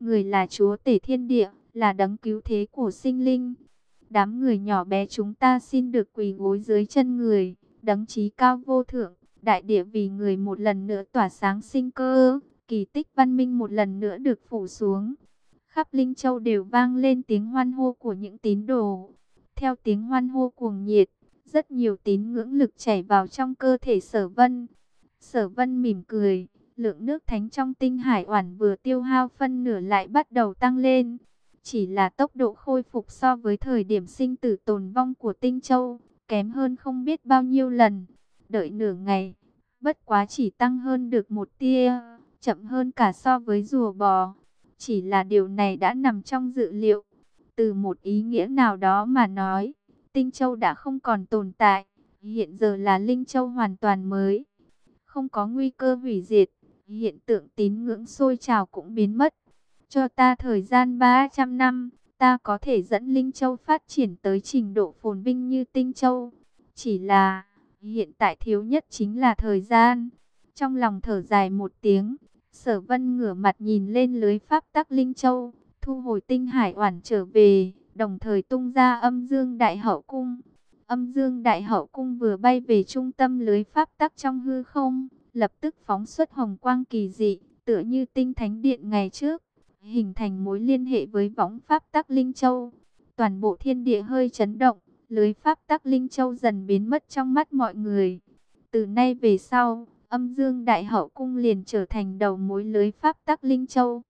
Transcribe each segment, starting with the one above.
người là chúa tể thiên địa, là đấng cứu thế của sinh linh. Đám người nhỏ bé chúng ta xin được quỳ gối dưới chân người, đấng trí cao vô thượng, đại địa vì người một lần nữa tỏa sáng sinh cơ, kỳ tích văn minh một lần nữa được phủ xuống. Khắp Linh Châu đều vang lên tiếng hoan hô của những tín đồ. Theo tiếng hoan hô cuồng nhiệt, rất nhiều tín ngưỡng lực chảy vào trong cơ thể sở vân. Sở vân mỉm cười, lượng nước thánh trong tinh hải oản vừa tiêu hao phân nửa lại bắt đầu tăng lên. Chỉ là tốc độ khôi phục so với thời điểm sinh tử tồn vong của tinh châu, kém hơn không biết bao nhiêu lần. Đợi nửa ngày, bất quá chỉ tăng hơn được một tia, chậm hơn cả so với rùa bò. Chỉ là điều này đã nằm trong dự liệu. Từ một ý nghĩa nào đó mà nói, Tinh Châu đã không còn tồn tại. Hiện giờ là Linh Châu hoàn toàn mới. Không có nguy cơ hủy diệt. Hiện tượng tín ngưỡng sôi trào cũng biến mất. Cho ta thời gian 300 năm, ta có thể dẫn Linh Châu phát triển tới trình độ phồn vinh như Tinh Châu. Chỉ là, hiện tại thiếu nhất chính là thời gian. Trong lòng thở dài một tiếng, sở vân ngửa mặt nhìn lên lưới pháp tắc Linh Châu, thu hồi tinh hải oản trở về, đồng thời tung ra âm dương đại hậu cung. Âm dương đại hậu cung vừa bay về trung tâm lưới pháp tắc trong hư không, lập tức phóng xuất hồng quang kỳ dị, tựa như tinh thánh điện ngày trước, hình thành mối liên hệ với võng pháp tắc Linh Châu. Toàn bộ thiên địa hơi chấn động, lưới pháp tắc Linh Châu dần biến mất trong mắt mọi người. Từ nay về sau, âm dương đại hậu cung liền trở thành đầu mối lưới pháp tắc Linh Châu.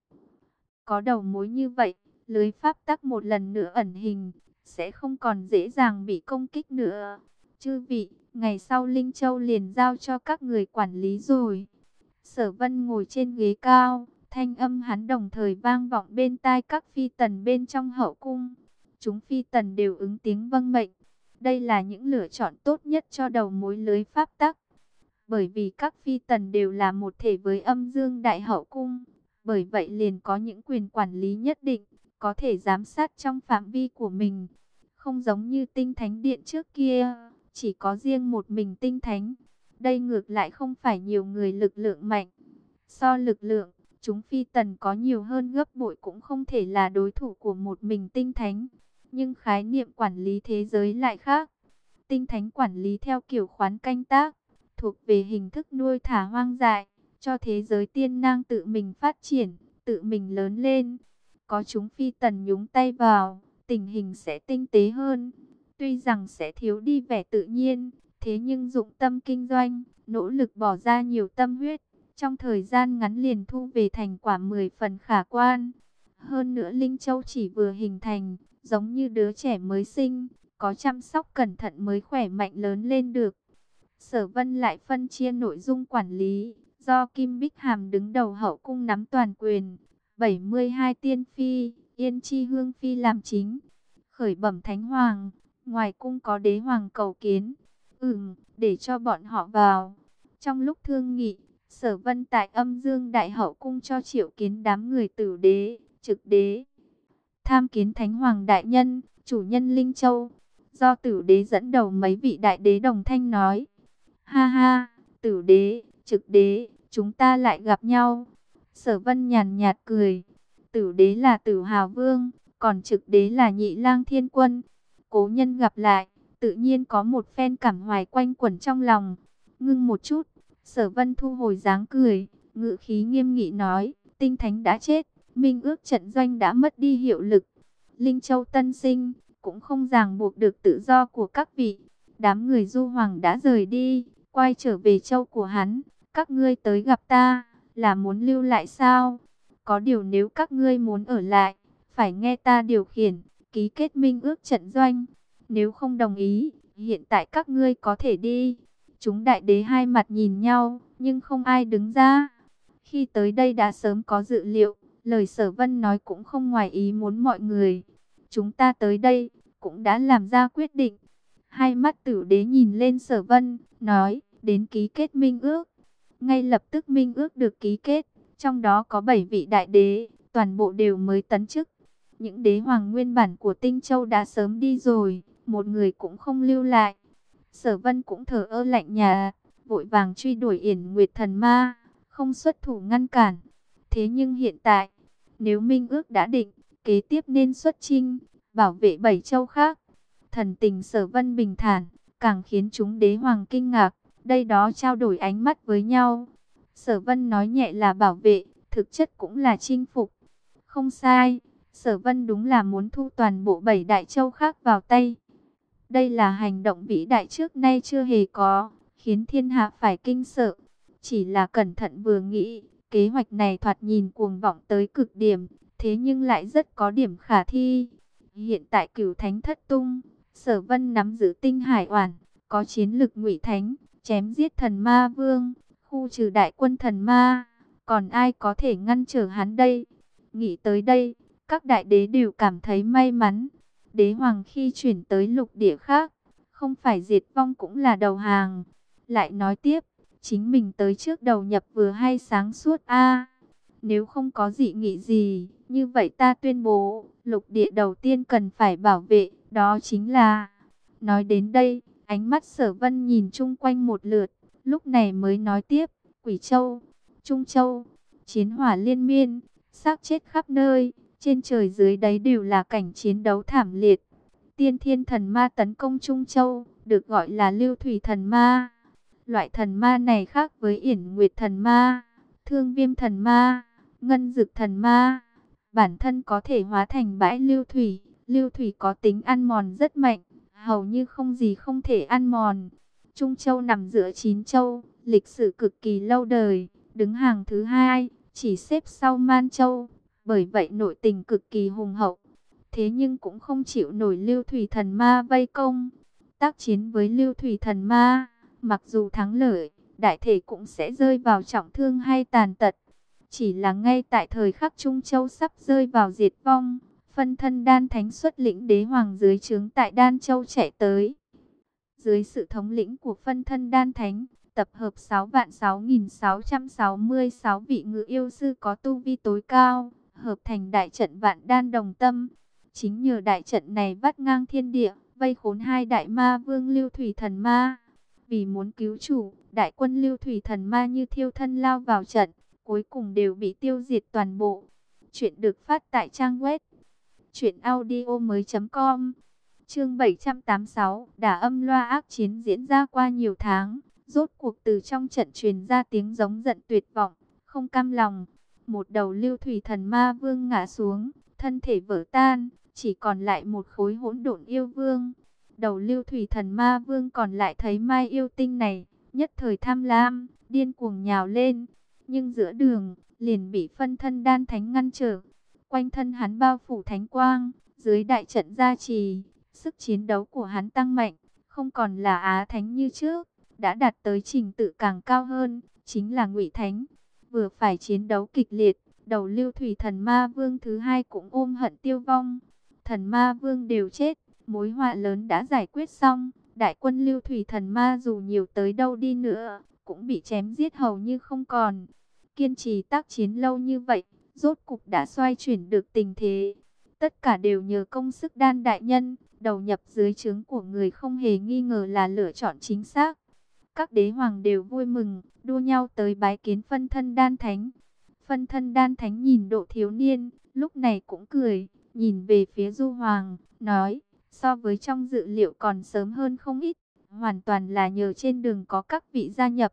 Có đầu mối như vậy, lưới pháp tắc một lần nữa ẩn hình, sẽ không còn dễ dàng bị công kích nữa. Chư vị, ngày sau Linh Châu liền giao cho các người quản lý rồi. Sở vân ngồi trên ghế cao, thanh âm hắn đồng thời vang vọng bên tai các phi tần bên trong hậu cung. Chúng phi tần đều ứng tiếng vâng mệnh. Đây là những lựa chọn tốt nhất cho đầu mối lưới pháp tắc. Bởi vì các phi tần đều là một thể với âm dương đại hậu cung. Bởi vậy liền có những quyền quản lý nhất định, có thể giám sát trong phạm vi của mình. Không giống như tinh thánh điện trước kia, chỉ có riêng một mình tinh thánh. Đây ngược lại không phải nhiều người lực lượng mạnh. So lực lượng, chúng phi tần có nhiều hơn gấp bội cũng không thể là đối thủ của một mình tinh thánh. Nhưng khái niệm quản lý thế giới lại khác. Tinh thánh quản lý theo kiểu khoán canh tác, thuộc về hình thức nuôi thả hoang dại cho thế giới tiên nang tự mình phát triển, tự mình lớn lên. Có chúng phi tần nhúng tay vào, tình hình sẽ tinh tế hơn. Tuy rằng sẽ thiếu đi vẻ tự nhiên, thế nhưng dụng tâm kinh doanh, nỗ lực bỏ ra nhiều tâm huyết, trong thời gian ngắn liền thu về thành quả 10 phần khả quan. Hơn nữa Linh Châu chỉ vừa hình thành, giống như đứa trẻ mới sinh, có chăm sóc cẩn thận mới khỏe mạnh lớn lên được. Sở Vân lại phân chia nội dung quản lý, do Kim Bích Hàm đứng đầu hậu cung nắm toàn quyền, 72 tiên phi, Yên Chi Hương Phi làm chính, khởi bẩm Thánh Hoàng, ngoài cung có đế hoàng cầu kiến, ừm, để cho bọn họ vào. Trong lúc thương nghị, sở vân tại âm dương đại hậu cung cho triệu kiến đám người tử đế, trực đế, tham kiến Thánh Hoàng Đại Nhân, chủ nhân Linh Châu, do tử đế dẫn đầu mấy vị đại đế đồng thanh nói, ha ha, tử đế, trực đế, chúng ta lại gặp nhau. Sở vân nhàn nhạt cười, tử đế là tử hào vương, còn trực đế là nhị lang thiên quân. Cố nhân gặp lại, tự nhiên có một phen cảm hoài quanh quẩn trong lòng. Ngưng một chút, sở vân thu hồi dáng cười, ngự khí nghiêm nghị nói, tinh thánh đã chết, minh ước trận doanh đã mất đi hiệu lực. Linh Châu tân sinh, cũng không ràng buộc được tự do của các vị. Đám người du hoàng đã rời đi, quay trở về châu của hắn, các ngươi tới gặp ta, là muốn lưu lại sao? Có điều nếu các ngươi muốn ở lại, phải nghe ta điều khiển, ký kết minh ước trận doanh. Nếu không đồng ý, hiện tại các ngươi có thể đi. Chúng đại đế hai mặt nhìn nhau, nhưng không ai đứng ra. Khi tới đây đã sớm có dự liệu, lời sở vân nói cũng không ngoài ý muốn mọi người. Chúng ta tới đây, cũng đã làm ra quyết định. Hai mắt tử đế nhìn lên sở vân, nói, đến ký kết minh ước. Ngay lập tức minh ước được ký kết, trong đó có 7 vị đại đế, toàn bộ đều mới tấn chức. Những đế hoàng nguyên bản của Tinh Châu đã sớm đi rồi, một người cũng không lưu lại. Sở Vân cũng thở ơ lạnh nhà, vội vàng truy đuổi Yển Nguyệt Thần Ma, không xuất thủ ngăn cản. Thế nhưng hiện tại, Nếu minh ước đã định, kế tiếp nên xuất chinh, bảo vệ bảy châu khác. Thần tình sở vân bình thản, càng khiến chúng đế hoàng kinh ngạc, đây đó trao đổi ánh mắt với nhau. Sở vân nói nhẹ là bảo vệ, thực chất cũng là chinh phục. Không sai, sở vân đúng là muốn thu toàn bộ bảy đại châu khác vào tay. Đây là hành động vĩ đại trước nay chưa hề có, khiến thiên hạ phải kinh sợ. Chỉ là cẩn thận vừa nghĩ, kế hoạch này thoạt nhìn cuồng vọng tới cực điểm, thế nhưng lại rất có điểm khả thi. Hiện tại cửu thánh thất tung, sở vân nắm giữ tinh hải oản, có chiến lực ngụy thánh, chém giết thần ma vương, khu trừ đại quân thần ma. Còn ai có thể ngăn trở hắn đây? Nghĩ tới đây, các đại đế đều cảm thấy may mắn. Đế hoàng khi chuyển tới lục địa khác, không phải diệt vong cũng là đầu hàng. Lại nói tiếp, chính mình tới trước đầu nhập vừa hay sáng suốt a Nếu không có dị nghị gì, như vậy ta tuyên bố, lục địa đầu tiên cần phải bảo vệ, đó chính là... Nói đến đây, ánh mắt sở vân nhìn chung quanh một lượt, lúc này mới nói tiếp, Quỷ Châu, Trung Châu, chiến hỏa liên miên, xác chết khắp nơi, trên trời dưới đấy đều là cảnh chiến đấu thảm liệt. Tiên thiên thần ma tấn công Trung Châu, được gọi là lưu thủy thần ma. Loại thần ma này khác với yển nguyệt thần ma, thương viêm thần ma, ngân dực thần ma. Bản thân có thể hóa thành bãi lưu thủy, lưu thủy có tính ăn mòn rất mạnh, hầu như không gì không thể ăn mòn. Trung Châu nằm giữa chín châu, lịch sử cực kỳ lâu đời, đứng hàng thứ hai, chỉ xếp sau Man Châu, bởi vậy nội tình cực kỳ hùng hậu. Thế nhưng cũng không chịu nổi lưu thủy thần ma vây công, tác chiến với lưu thủy thần ma, mặc dù thắng lợi, đại thể cũng sẽ rơi vào trọng thương hay tàn tật. Chỉ là ngay tại thời khắc Trung Châu sắp rơi vào diệt vong, phân thân đan thánh xuất lĩnh đế hoàng dưới trướng tại Đan Châu chạy tới. Dưới sự thống lĩnh của phân thân đan thánh, tập hợp 6 vạn 6.666 vị ngự yêu sư có tu vi tối cao, hợp thành đại trận vạn đan đồng tâm. Chính nhờ đại trận này vắt ngang thiên địa, vây khốn hai đại ma vương lưu thủy thần ma. Vì muốn cứu chủ, đại quân lưu thủy thần ma như thiêu thân lao vào trận, cuối cùng đều bị tiêu diệt toàn bộ. Chuyện được phát tại trang web truyệnaudiomoi.com. Chương 786, đả âm loa ác chiến diễn ra qua nhiều tháng, rốt cuộc từ trong trận truyền ra tiếng giống giận tuyệt vọng, không cam lòng. Một đầu lưu thủy thần ma vương ngã xuống, thân thể vỡ tan, chỉ còn lại một khối hỗn độn yêu vương. Đầu lưu thủy thần ma vương còn lại thấy mai yêu tinh này, nhất thời tham lam, điên cuồng nhào lên. Nhưng giữa đường, liền bị phân thân đan thánh ngăn trở. Quanh thân hắn bao phủ thánh quang, dưới đại trận gia trì, sức chiến đấu của hắn tăng mạnh, không còn là á thánh như trước, đã đạt tới trình tự càng cao hơn, chính là ngụy thánh. Vừa phải chiến đấu kịch liệt, đầu lưu thủy thần ma vương thứ hai cũng ôm hận tiêu vong. Thần ma vương đều chết, mối họa lớn đã giải quyết xong. Đại quân lưu thủy thần ma dù nhiều tới đâu đi nữa, cũng bị chém giết hầu như không còn. Kiên trì tác chiến lâu như vậy, rốt cục đã xoay chuyển được tình thế. Tất cả đều nhờ công sức đan đại nhân, đầu nhập dưới trướng của người không hề nghi ngờ là lựa chọn chính xác. Các đế hoàng đều vui mừng, đua nhau tới bái kiến phân thân đan thánh. Phân thân đan thánh nhìn độ thiếu niên, lúc này cũng cười, nhìn về phía du hoàng, nói, so với trong dự liệu còn sớm hơn không ít, hoàn toàn là nhờ trên đường có các vị gia nhập.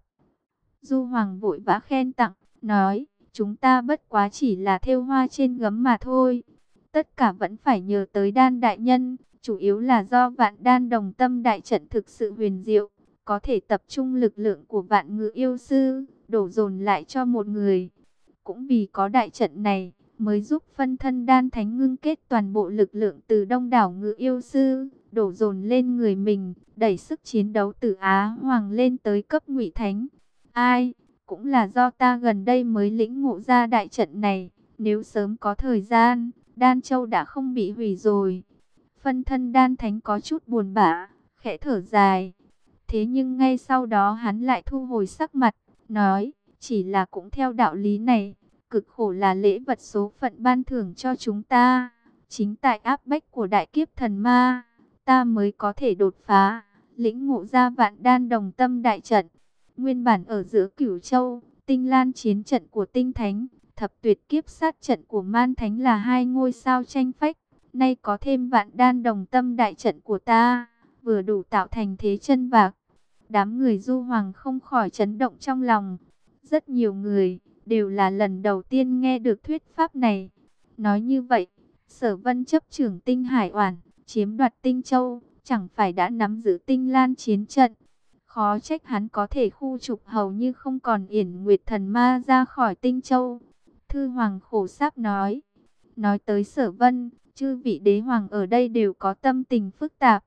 Du hoàng vội vã khen tặng, nói, chúng ta bất quá chỉ là theo hoa trên gấm mà thôi. Tất cả vẫn phải nhờ tới đan đại nhân, chủ yếu là do vạn đan đồng tâm đại trận thực sự huyền diệu, có thể tập trung lực lượng của vạn ngự yêu sư, đổ dồn lại cho một người. Cũng vì có đại trận này, mới giúp phân thân đan thánh ngưng kết toàn bộ lực lượng từ đông đảo ngự yêu sư, đổ dồn lên người mình, đẩy sức chiến đấu từ Á Hoàng lên tới cấp ngụy thánh. Ai, cũng là do ta gần đây mới lĩnh ngộ ra đại trận này, nếu sớm có thời gian, Đan Châu đã không bị hủy rồi. Phân thân đan thánh có chút buồn bã, khẽ thở dài. Thế nhưng ngay sau đó hắn lại thu hồi sắc mặt, nói, chỉ là cũng theo đạo lý này, cực khổ là lễ vật số phận ban thưởng cho chúng ta. Chính tại áp bách của đại kiếp thần ma, ta mới có thể đột phá, lĩnh ngộ ra vạn đan đồng tâm đại trận. Nguyên bản ở giữa cửu châu, tinh lan chiến trận của tinh thánh, thập tuyệt kiếp sát trận của man thánh là hai ngôi sao tranh phách. Nay có thêm vạn đan đồng tâm đại trận của ta, vừa đủ tạo thành thế chân vạc. Đám người du hoàng không khỏi chấn động trong lòng. Rất nhiều người, đều là lần đầu tiên nghe được thuyết pháp này. Nói như vậy, sở vân chấp trưởng tinh hải oản, chiếm đoạt tinh châu, chẳng phải đã nắm giữ tinh lan chiến trận. Khó trách hắn có thể khu trục hầu như không còn yển nguyệt thần ma ra khỏi tinh châu. Thư Hoàng khổ sáp nói. Nói tới sở vân, chư vị đế hoàng ở đây đều có tâm tình phức tạp.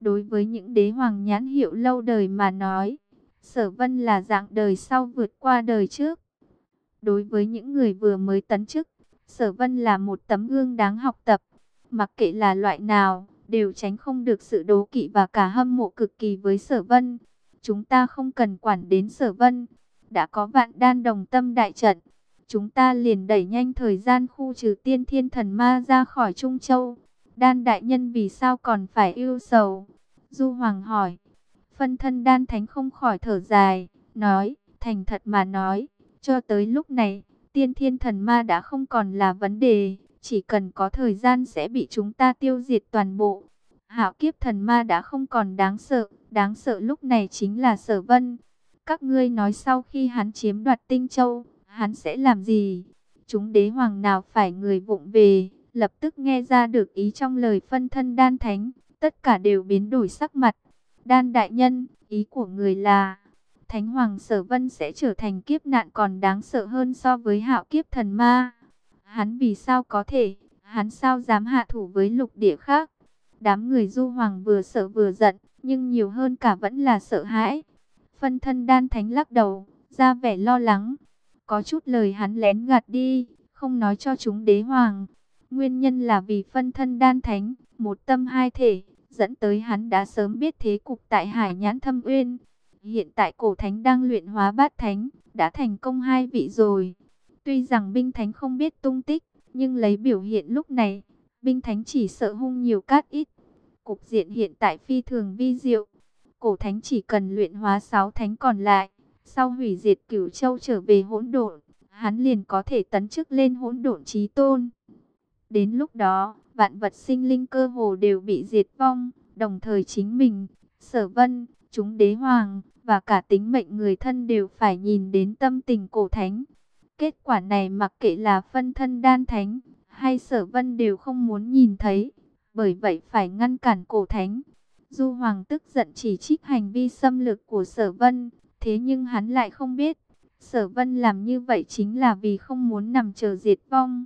Đối với những đế hoàng nhãn hiệu lâu đời mà nói, sở vân là dạng đời sau vượt qua đời trước. Đối với những người vừa mới tấn chức, sở vân là một tấm gương đáng học tập. Mặc kệ là loại nào, đều tránh không được sự đố kỵ và cả hâm mộ cực kỳ với sở vân. Chúng ta không cần quản đến sở vân. Đã có vạn đan đồng tâm đại trận. Chúng ta liền đẩy nhanh thời gian khu trừ tiên thiên thần ma ra khỏi Trung Châu. Đan đại nhân vì sao còn phải yêu sầu? Du Hoàng hỏi. Phân thân đan thánh không khỏi thở dài. Nói, thành thật mà nói. Cho tới lúc này, tiên thiên thần ma đã không còn là vấn đề. Chỉ cần có thời gian sẽ bị chúng ta tiêu diệt toàn bộ. Hạo kiếp thần ma đã không còn đáng sợ. Đáng sợ lúc này chính là sở vân. Các ngươi nói sau khi hắn chiếm đoạt tinh châu, hắn sẽ làm gì? Chúng đế hoàng nào phải người vụng về, lập tức nghe ra được ý trong lời phân thân đan thánh, tất cả đều biến đổi sắc mặt. Đan đại nhân, ý của người là, Thánh Hoàng Sở Vân sẽ trở thành kiếp nạn còn đáng sợ hơn so với hạo kiếp thần ma. Hắn vì sao có thể, hắn sao dám hạ thủ với lục địa khác? Đám người du hoàng vừa sợ vừa giận, nhưng nhiều hơn cả vẫn là sợ hãi. Phân thân đan thánh lắc đầu, ra vẻ lo lắng. Có chút lời hắn lén gạt đi, không nói cho chúng đế hoàng. Nguyên nhân là vì phân thân đan thánh, một tâm hai thể, dẫn tới hắn đã sớm biết thế cục tại Hải Nhãn Thâm Uyên. Hiện tại cổ thánh đang luyện hóa bát thánh, đã thành công hai vị rồi. Tuy rằng binh thánh không biết tung tích, nhưng lấy biểu hiện lúc này, binh thánh chỉ sợ hung nhiều cát ít. Cục diện hiện tại phi thường vi diệu. Cổ thánh chỉ cần luyện hóa sáu thánh còn lại, sau hủy diệt cửu châu trở về hỗn độn, hắn liền có thể tấn chức lên hỗn độn chí tôn. Đến lúc đó, vạn vật sinh linh cơ hồ đều bị diệt vong, đồng thời chính mình, sở vân, chúng đế hoàng, và cả tính mệnh người thân đều phải nhìn đến tâm tình cổ thánh. Kết quả này mặc kệ là phân thân đan thánh, hay sở vân đều không muốn nhìn thấy, bởi vậy phải ngăn cản cổ thánh. Du Hoàng tức giận chỉ trích hành vi xâm lược của sở vân, thế nhưng hắn lại không biết, sở vân làm như vậy chính là vì không muốn nằm chờ diệt vong.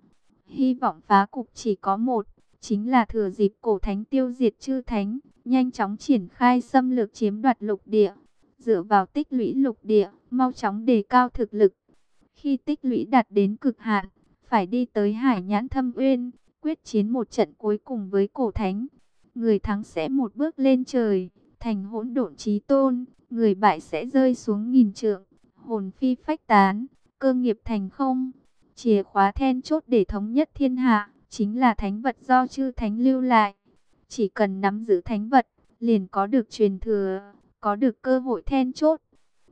Hy vọng phá cục chỉ có một, chính là thừa dịp cổ thánh tiêu diệt chư thánh, nhanh chóng triển khai xâm lược chiếm đoạt lục địa, dựa vào tích lũy lục địa, mau chóng đề cao thực lực. Khi tích lũy đạt đến cực hạn, phải đi tới hải nhãn thâm uyên, quyết chiến một trận cuối cùng với cổ thánh. Người thắng sẽ một bước lên trời, thành hỗn độn chí tôn, người bại sẽ rơi xuống nghìn trượng, hồn phi phách tán, cơ nghiệp thành không. Chìa khóa then chốt để thống nhất thiên hạ, chính là thánh vật do chư thánh lưu lại. Chỉ cần nắm giữ thánh vật, liền có được truyền thừa, có được cơ hội then chốt.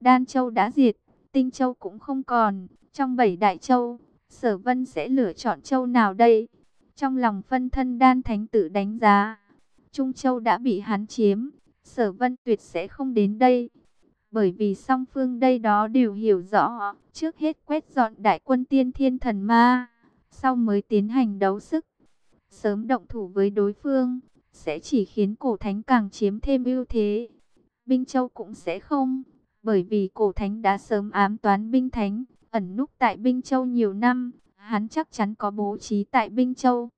Đan Châu đã diệt, Tinh Châu cũng không còn, trong bảy đại châu, Sở Vân sẽ lựa chọn châu nào đây? Trong lòng phân thân đan thánh tử đánh giá, Trung Châu đã bị hắn chiếm, Sở Vân tuyệt sẽ không đến đây. Bởi vì song phương đây đó đều hiểu rõ, trước hết quét dọn đại quân tiên thiên thần ma, sau mới tiến hành đấu sức. Sớm động thủ với đối phương, sẽ chỉ khiến cổ thánh càng chiếm thêm ưu thế. Binh Châu cũng sẽ không, bởi vì cổ thánh đã sớm ám toán binh thánh, ẩn núp tại Binh Châu nhiều năm, hắn chắc chắn có bố trí tại Binh Châu.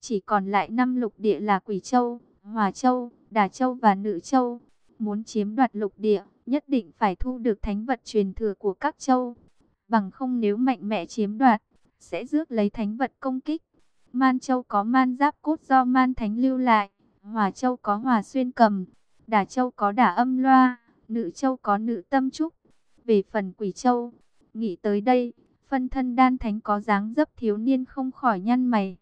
Chỉ còn lại năm lục địa là Quỷ Châu, Hòa Châu, Đà Châu và Nữ Châu. Muốn chiếm đoạt lục địa, nhất định phải thu được thánh vật truyền thừa của các châu. Bằng không nếu mạnh mẽ chiếm đoạt, sẽ rước lấy thánh vật công kích. Man Châu có man giáp cốt do man thánh lưu lại. Hòa Châu có hòa xuyên cầm. Đà Châu có đả âm loa. Nữ Châu có nữ tâm trúc. Về phần Quỷ Châu, nghĩ tới đây, phân thân đan thánh có dáng dấp thiếu niên không khỏi nhăn mày.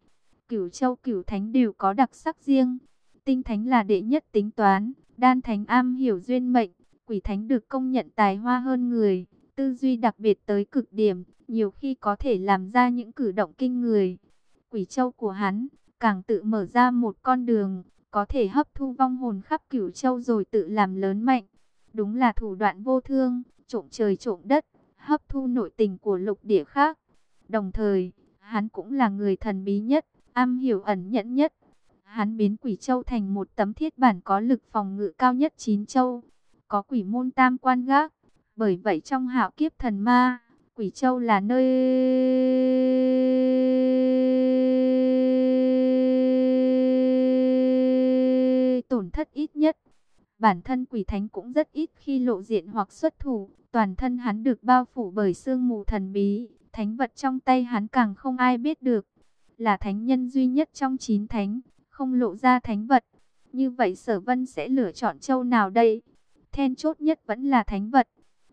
Cửu Châu cửu thánh đều có đặc sắc riêng. Tinh thánh là đệ nhất tính toán, đan thánh am hiểu duyên mệnh, quỷ thánh được công nhận tài hoa hơn người, tư duy đặc biệt tới cực điểm, nhiều khi có thể làm ra những cử động kinh người. Quỷ châu của hắn càng tự mở ra một con đường, có thể hấp thu vong hồn khắp cửu châu rồi tự làm lớn mạnh. Đúng là thủ đoạn vô thương, trộm trời trộm đất, hấp thu nội tình của lục địa khác. Đồng thời, hắn cũng là người thần bí nhất, am hiểu ẩn nhẫn nhất. Hắn biến quỷ châu thành một tấm thiết bản có lực phòng ngự cao nhất chín châu, có quỷ môn tam quan gác. Bởi vậy trong hạo kiếp thần ma, quỷ châu là nơi tổn thất ít nhất. Bản thân quỷ thánh cũng rất ít khi lộ diện hoặc xuất thủ, toàn thân hắn được bao phủ bởi sương mù thần bí, thánh vật trong tay hắn càng không ai biết được. Là thánh nhân duy nhất trong chín thánh, không lộ ra thánh vật. Như vậy sở vân sẽ lựa chọn châu nào đây? Then chốt nhất vẫn là thánh vật.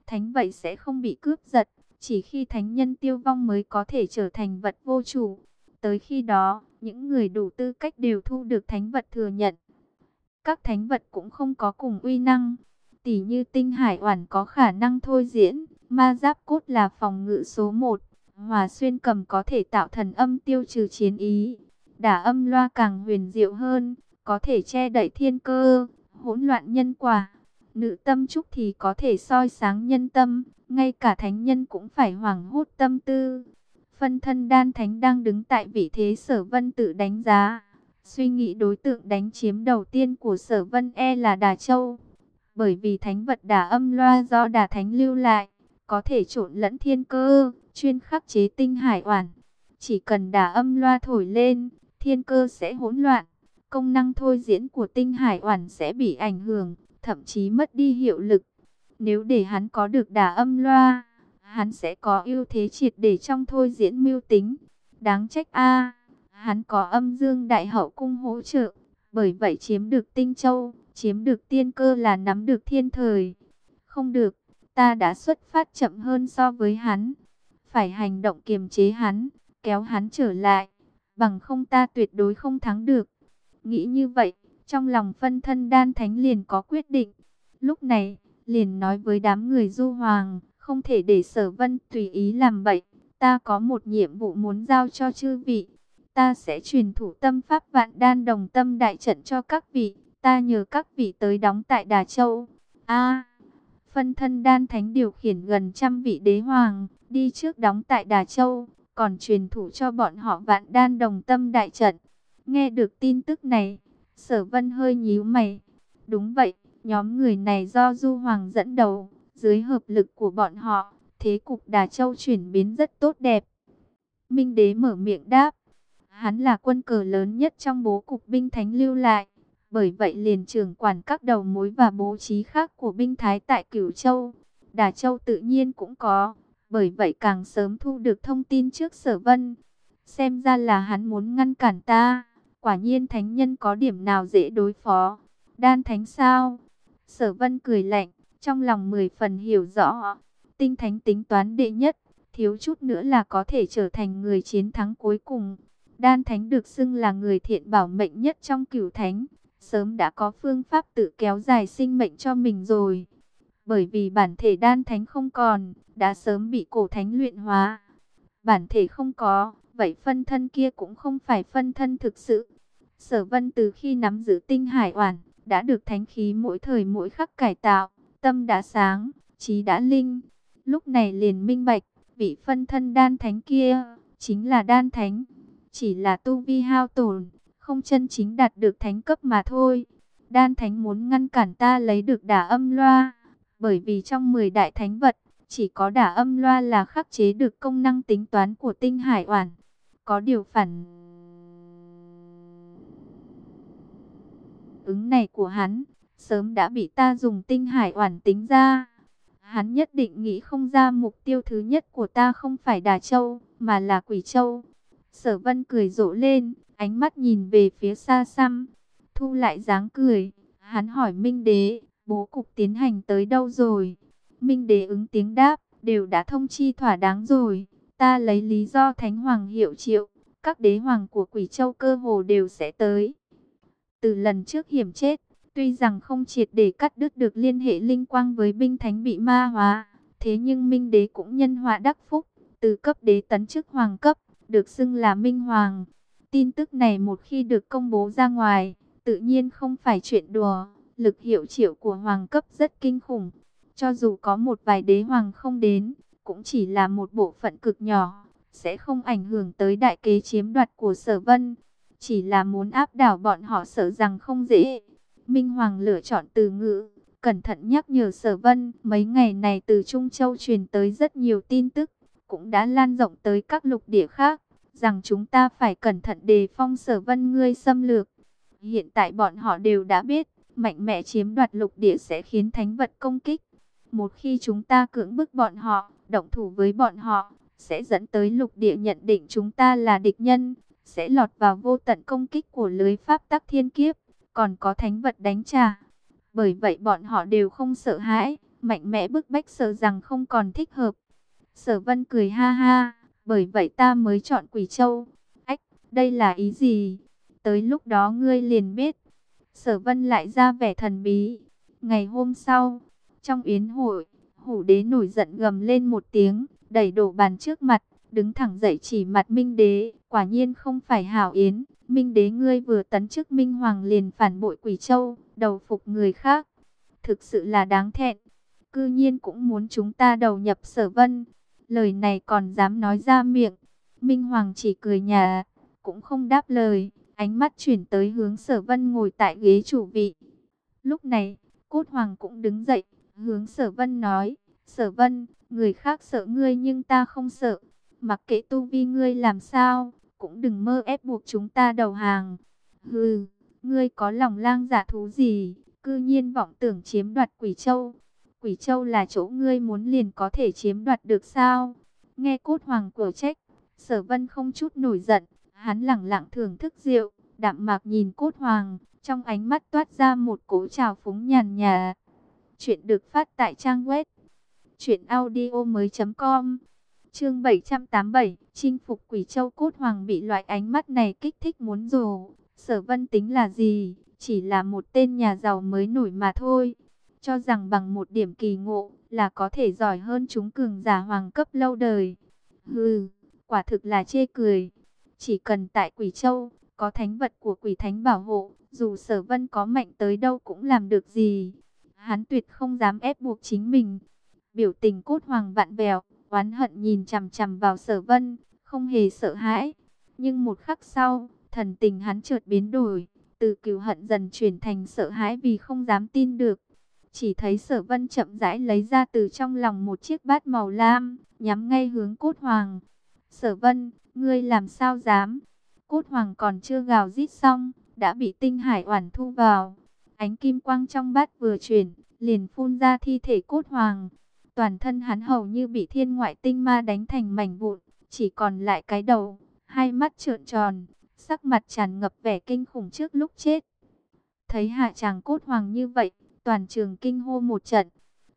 Thánh vậy sẽ không bị cướp giật, chỉ khi thánh nhân tiêu vong mới có thể trở thành vật vô chủ. Tới khi đó, những người đủ tư cách đều thu được thánh vật thừa nhận. Các thánh vật cũng không có cùng uy năng. Tỷ như tinh hải oản có khả năng thôi diễn, ma giáp cốt là phòng ngự số 1. Hòa xuyên cầm có thể tạo thần âm tiêu trừ chiến ý. Đả âm loa càng huyền diệu hơn, có thể che đậy thiên cơ, hỗn loạn nhân quả. Nữ tâm trúc thì có thể soi sáng nhân tâm, ngay cả thánh nhân cũng phải hoảng hốt tâm tư. Phân thân đan thánh đang đứng tại vị thế sở vân tự đánh giá. Suy nghĩ đối tượng đánh chiếm đầu tiên của sở vân e là Đà Châu. Bởi vì thánh vật đà âm loa do đà thánh lưu lại, có thể trộn lẫn thiên cơ, chuyên khắc chế tinh hải oản. Chỉ cần đà âm loa thổi lên, thiên cơ sẽ hỗn loạn. Công năng thôi diễn của tinh hải oản sẽ bị ảnh hưởng, thậm chí mất đi hiệu lực. Nếu để hắn có được đà âm loa, hắn sẽ có ưu thế triệt để trong thôi diễn mưu tính. Đáng trách a hắn có âm dương đại hậu cung hỗ trợ, bởi vậy chiếm được tinh châu, chiếm được tiên cơ là nắm được thiên thời. Không được, ta đã xuất phát chậm hơn so với hắn. Phải hành động kiềm chế hắn, kéo hắn trở lại, bằng không ta tuyệt đối không thắng được. Nghĩ như vậy, trong lòng phân thân đan thánh liền có quyết định. Lúc này, liền nói với đám người du hoàng, không thể để sở vân tùy ý làm bậy. Ta có một nhiệm vụ muốn giao cho chư vị. Ta sẽ truyền thủ tâm pháp vạn đan đồng tâm đại trận cho các vị. Ta nhờ các vị tới đóng tại Đà Châu. A phân thân đan thánh điều khiển gần trăm vị đế hoàng, đi trước đóng tại Đà Châu, còn truyền thủ cho bọn họ vạn đan đồng tâm đại trận. Nghe được tin tức này, sở vân hơi nhíu mày. Đúng vậy, nhóm người này do Du Hoàng dẫn đầu, dưới hợp lực của bọn họ, thế cục Đà Châu chuyển biến rất tốt đẹp. Minh đế mở miệng đáp, hắn là quân cờ lớn nhất trong bố cục binh thánh lưu lại. Bởi vậy liền trưởng quản các đầu mối và bố trí khác của binh thái tại Cửu Châu. Đà Châu tự nhiên cũng có, bởi vậy càng sớm thu được thông tin trước sở vân. Xem ra là hắn muốn ngăn cản ta, quả nhiên thánh nhân có điểm nào dễ đối phó. Đan thánh sao? Sở vân cười lạnh, trong lòng mười phần hiểu rõ. Tinh thánh tính toán đệ nhất, thiếu chút nữa là có thể trở thành người chiến thắng cuối cùng. Đan thánh được xưng là người thiện bảo mệnh nhất trong cửu thánh, sớm đã có phương pháp tự kéo dài sinh mệnh cho mình rồi. Bởi vì bản thể đan thánh không còn, đã sớm bị cổ thánh luyện hóa. Bản thể không có, vậy phân thân kia cũng không phải phân thân thực sự. Sở vân từ khi nắm giữ tinh hải oản, đã được thánh khí mỗi thời mỗi khắc cải tạo, tâm đã sáng, trí đã linh. Lúc này liền minh bạch, vị phân thân đan thánh kia, chính là đan thánh. Chỉ là tu vi hao tổn, không chân chính đạt được thánh cấp mà thôi. Đan thánh muốn ngăn cản ta lấy được đả âm loa, bởi vì trong 10 đại thánh vật, chỉ có đả âm loa là khắc chế được công năng tính toán của tinh hải oản. Có điều phản ứng này của hắn, sớm đã bị ta dùng tinh hải oản tính ra. Hắn nhất định nghĩ không ra mục tiêu thứ nhất của ta không phải Đà Châu, mà là Quỷ Châu. Sở Vân cười rộ lên, ánh mắt nhìn về phía xa xăm, thu lại dáng cười, hắn hỏi Minh Đế, bố cục tiến hành tới đâu rồi? Minh Đế ứng tiếng đáp, đều đã thông chi thỏa đáng rồi, ta lấy lý do Thánh Hoàng hiệu triệu, các đế hoàng của Quỷ Châu cơ hồ đều sẽ tới. Từ lần trước hiểm chết, tuy rằng không triệt để cắt đứt được liên hệ linh quang với binh thánh bị ma hóa, Thế nhưng Minh Đế cũng nhân hòa đắc phúc, từ cấp đế tấn chức hoàng cấp, được xưng là Minh Hoàng. Tin tức này một khi được công bố ra ngoài, tự nhiên không phải chuyện đùa, lực hiệu triệu của hoàng cấp rất kinh khủng. Cho dù có một vài đế hoàng không đến, cũng chỉ là một bộ phận cực nhỏ, sẽ không ảnh hưởng tới đại kế chiếm đoạt của sở vân. Chỉ là muốn áp đảo bọn họ sợ rằng không dễ. Minh Hoàng lựa chọn từ ngữ, cẩn thận nhắc nhở sở vân. Mấy ngày này từ Trung Châu truyền tới rất nhiều tin tức, cũng đã lan rộng tới các lục địa khác, rằng chúng ta phải cẩn thận đề phong sở vân ngươi xâm lược. Hiện tại bọn họ đều đã biết, mạnh mẽ chiếm đoạt lục địa sẽ khiến thánh vật công kích. Một khi chúng ta cưỡng bức bọn họ, động thủ với bọn họ, sẽ dẫn tới lục địa nhận định chúng ta là địch nhân, sẽ lọt vào vô tận công kích của lưới pháp tắc thiên kiếp, còn có thánh vật đánh trả. Bởi vậy bọn họ đều không sợ hãi, mạnh mẽ bức bách sợ rằng không còn thích hợp. Sở vân cười ha ha, bởi vậy ta mới chọn Quỷ Châu. Ách, đây là ý gì? Tới lúc đó ngươi liền biết. Sở vân lại ra vẻ thần bí. Ngày hôm sau, trong yến hội, hủ đế nổi giận gầm lên một tiếng, đẩy đổ bàn trước mặt, đứng thẳng dậy chỉ mặt Minh Đế, quả nhiên không phải hảo yến. Minh Đế ngươi vừa tấn chức Minh Hoàng liền phản bội Quỷ Châu, đầu phục người khác. Thực sự là đáng thẹn. Cư nhiên cũng muốn chúng ta đầu nhập sở vân. Lời này còn dám nói ra miệng. Minh Hoàng chỉ cười nhà, cũng không đáp lời. Ánh mắt chuyển tới hướng sở vân ngồi tại ghế chủ vị. Lúc này, Cốt Hoàng cũng đứng dậy, hướng sở vân nói. Sở vân, người khác sợ ngươi nhưng ta không sợ. Mặc kệ tu vi ngươi làm sao, cũng đừng mơ ép buộc chúng ta đầu hàng. Hừ, ngươi có lòng lang giả thú gì, cư nhiên vọng tưởng chiếm đoạt Quỷ Châu. Quỷ Châu là chỗ ngươi muốn liền có thể chiếm đoạt được sao? Nghe cốt hoàng cổ trách, sở vân không chút nổi giận, hắn lẳng lặng thưởng thức rượu, đạm mạc nhìn cốt hoàng, trong ánh mắt toát ra một cỗ trào phúng nhàn nhạt. Chuyện được phát tại trang web chuyện audio mới.com Chương 787, chinh phục quỷ châu cốt hoàng bị loại ánh mắt này kích thích muốn rồ. Sở vân tính là gì? Chỉ là một tên nhà giàu mới nổi mà thôi. Cho rằng bằng một điểm kỳ ngộ là có thể giỏi hơn chúng cường giả hoàng cấp lâu đời. Hừ, quả thực là chê cười. Chỉ cần tại quỷ châu, có thánh vật của quỷ thánh bảo hộ, dù sở vân có mạnh tới đâu cũng làm được gì. Hắn tuyệt không dám ép buộc chính mình. Biểu tình cốt hoàng vặn vẹo, oán hận nhìn chằm chằm vào sở vân, không hề sợ hãi. Nhưng một khắc sau, thần tình hắn chợt biến đổi, từ cừu hận dần chuyển thành sợ hãi vì không dám tin được. Chỉ thấy sở vân chậm rãi lấy ra từ trong lòng một chiếc bát màu lam, nhắm ngay hướng cốt hoàng. Sở vân, ngươi làm sao dám? Cốt hoàng còn chưa gào rít xong, đã bị tinh hải oản thu vào. Ánh kim quang trong bát vừa chuyển, liền phun ra thi thể cốt hoàng. Toàn thân hắn hầu như bị thiên ngoại tinh ma đánh thành mảnh vụn, chỉ còn lại cái đầu, hai mắt trợn tròn, sắc mặt tràn ngập vẻ kinh khủng trước lúc chết. Thấy hạ chàng cốt hoàng như vậy, toàn trường kinh hô một trận.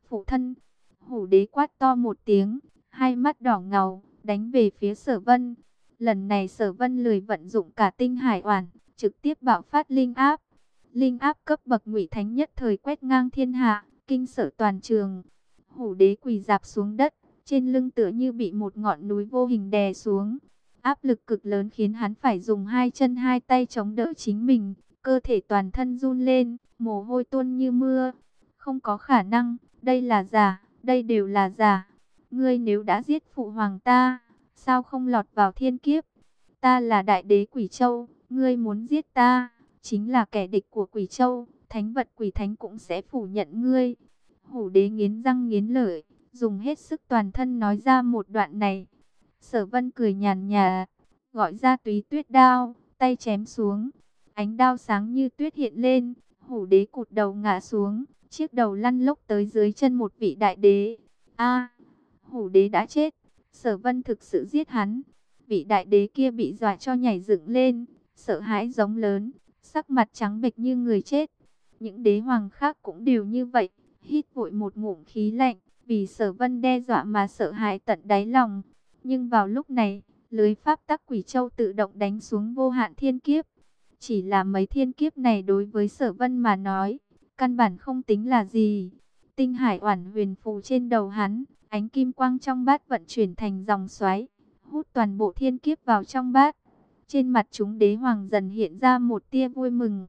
Phụ thân, hủ đế quát to một tiếng, hai mắt đỏ ngầu, đánh về phía sở vân. Lần này sở vân lười vận dụng cả tinh hải oản, trực tiếp bạo phát linh áp. Linh áp cấp bậc ngụy thánh nhất thời quét ngang thiên hạ, kinh sở toàn trường. Hủ đế quỳ dạp xuống đất, trên lưng tựa như bị một ngọn núi vô hình đè xuống. Áp lực cực lớn khiến hắn phải dùng hai chân hai tay chống đỡ chính mình, cơ thể toàn thân run lên, mồ hôi tuôn như mưa. Không có khả năng, đây là giả, đây đều là giả. Ngươi nếu đã giết phụ hoàng ta, sao không lọt vào thiên kiếp? Ta là đại đế quỷ châu, ngươi muốn giết ta, chính là kẻ địch của quỷ châu, thánh vật quỷ thánh cũng sẽ phủ nhận ngươi. Hủ đế nghiến răng nghiến lợi, dùng hết sức toàn thân nói ra một đoạn này. Sở vân cười nhàn nhà, gọi ra túy tuyết đao, tay chém xuống. Ánh đao sáng như tuyết hiện lên, hủ đế cụt đầu ngã xuống, chiếc đầu lăn lốc tới dưới chân một vị đại đế. A, hủ đế đã chết, sở vân thực sự giết hắn. Vị đại đế kia bị dọa cho nhảy dựng lên, sợ hãi giống lớn, sắc mặt trắng bệch như người chết. Những đế hoàng khác cũng đều như vậy, hít vội một ngụm khí lạnh, vì sở vân đe dọa mà sợ hãi tận đáy lòng. Nhưng vào lúc này, lưới pháp tắc quỷ châu tự động đánh xuống vô hạn thiên kiếp. Chỉ là mấy thiên kiếp này đối với sở vân mà nói, căn bản không tính là gì. Tinh hải oản huyền phù trên đầu hắn, Ánh kim quang trong bát vận chuyển thành dòng xoáy, hút toàn bộ thiên kiếp vào trong bát. Trên mặt chúng đế hoàng dần hiện ra một tia vui mừng.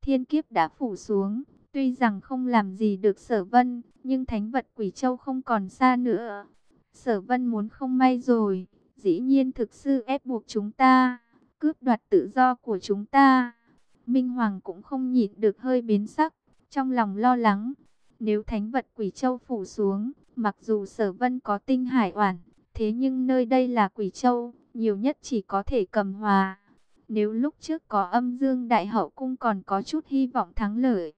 Thiên kiếp đã phủ xuống, tuy rằng không làm gì được sở vân, nhưng thánh vật quỷ châu không còn xa nữa. Sở vân muốn không may rồi, dĩ nhiên thực sự ép buộc chúng ta, cướp đoạt tự do của chúng ta. Minh Hoàng cũng không nhịn được hơi biến sắc, trong lòng lo lắng. Nếu thánh vật quỷ châu phủ xuống, mặc dù sở vân có tinh hải oản, thế nhưng nơi đây là quỷ châu, nhiều nhất chỉ có thể cầm hòa. Nếu lúc trước có âm dương đại hậu cung còn có chút hy vọng thắng lợi.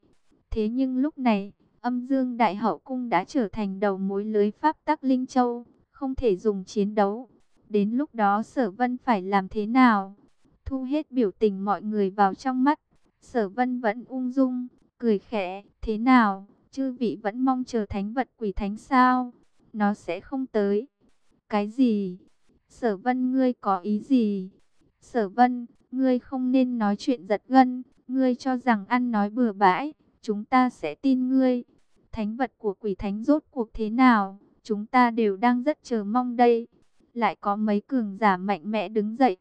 Thế nhưng lúc này, âm dương đại hậu cung đã trở thành đầu mối lưới pháp tắc Linh Châu, không thể dùng chiến đấu. Đến lúc đó sở vân phải làm thế nào? Thu hết biểu tình mọi người vào trong mắt. Sở vân vẫn ung dung, cười khẽ, thế nào? Chư vị vẫn mong chờ thánh vật quỷ thánh sao? Nó sẽ không tới. Cái gì? Sở vân ngươi có ý gì? Sở vân, ngươi không nên nói chuyện giật gân. Ngươi cho rằng ăn nói bừa bãi, chúng ta sẽ tin ngươi. Thánh vật của quỷ thánh rốt cuộc thế nào? Chúng ta đều đang rất chờ mong đây. Lại có mấy cường giả mạnh mẽ đứng dậy.